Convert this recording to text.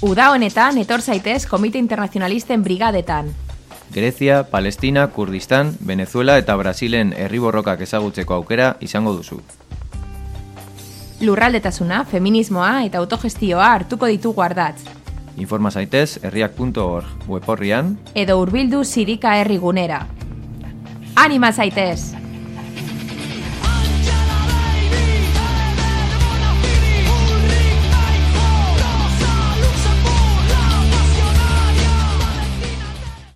Uda honetan etor zaitez Komite Internazionalisten brigadetan. Grezia, Palestina, Kurdistan, Venezuela eta Brasilen herriborrokak ezagutzeko aukera izango duzu. Lurraldetasuna, feminismoa eta autogestioa hartuko ditugu ardatz. Informa zaitez herriak.org web horrian Edo hurbildu sirika herrigunera. Anima zaitez!